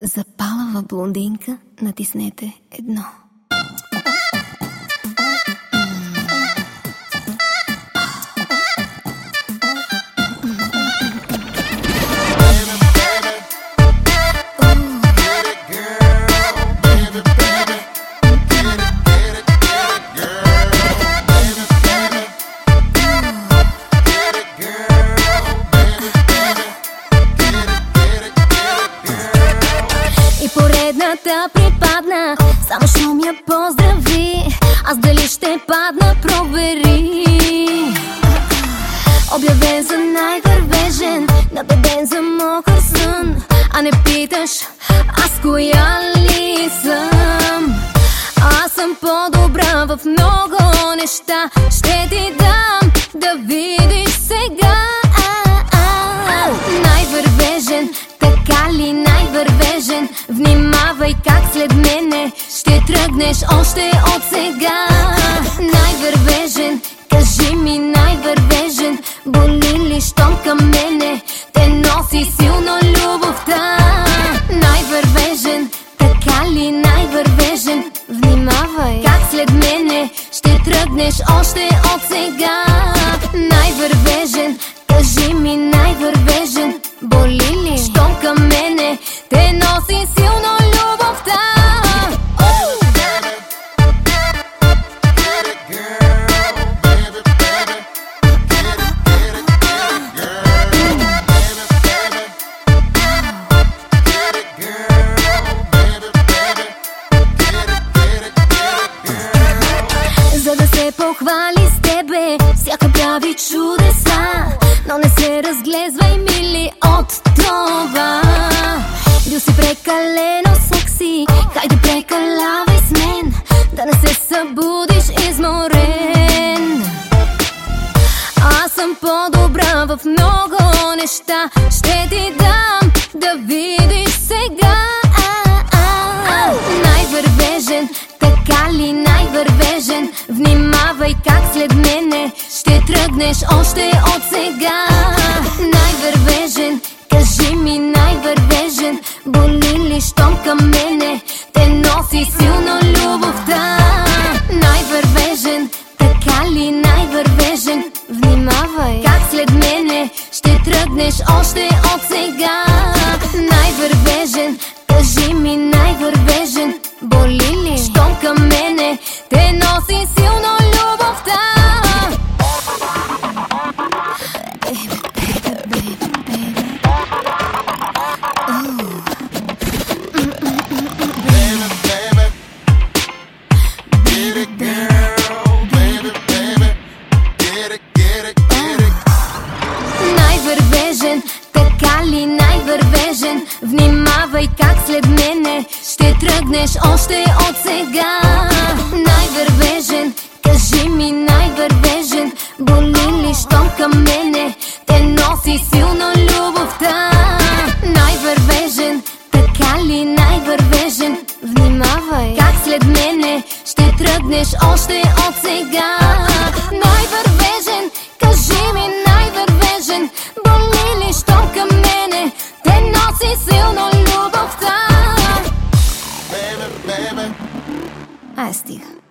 Запалава блондинка, натиснете едно. Поредната припадна. Само щом я поздрави. Аз дали ще падна, провери. Обявен за най-вървежен Набеден за мокър сън. А не питаш аз коя ли съм? Аз съм по-добра в много неща. Ще ти дам да видиш тръгнеш още от сега. Най-вървежен, кажи ми най-вървежен Боли ли щом към мене? Те носи силно любовта. Най-вървежен, така ли най-вървежен? Внимавай как след мене ще тръгнеш още от сега. Най-вървежен, кажи ми най-вървежен Боли похвали с тебе Всяка прави чудеса Но не се разглезвай мили от това. Бил си прекалено секси Хайде прекалявай с мен Да не се събудиш изморен. Аз съм по-добра в много неща Ще ти дам да видиш сега. Най-вървежен, така ли Внимавай как след мене ще тръгнеш още от сега. Най-вървежен, кажи ми най-вървежен Боли ли щом към мене те носи силно любовта. Най-вървежен, така ли най-вървежен Внимавай. Как след мене ще тръгнеш още от сега. Най-вървежен, кажи ми най-вървежен Боли ли щом към мене те носи Най-вървежен, така ли най-вървежен? Внимавай как след мене ще тръгнеш още от сега. Най-вървежен, кажи ми най-вървежен Боли ли щом към мене те носи силно любовта? Най-вървежен, така ли най-вървежен? Внимавай как след мене ще тръгнеш още fantástica.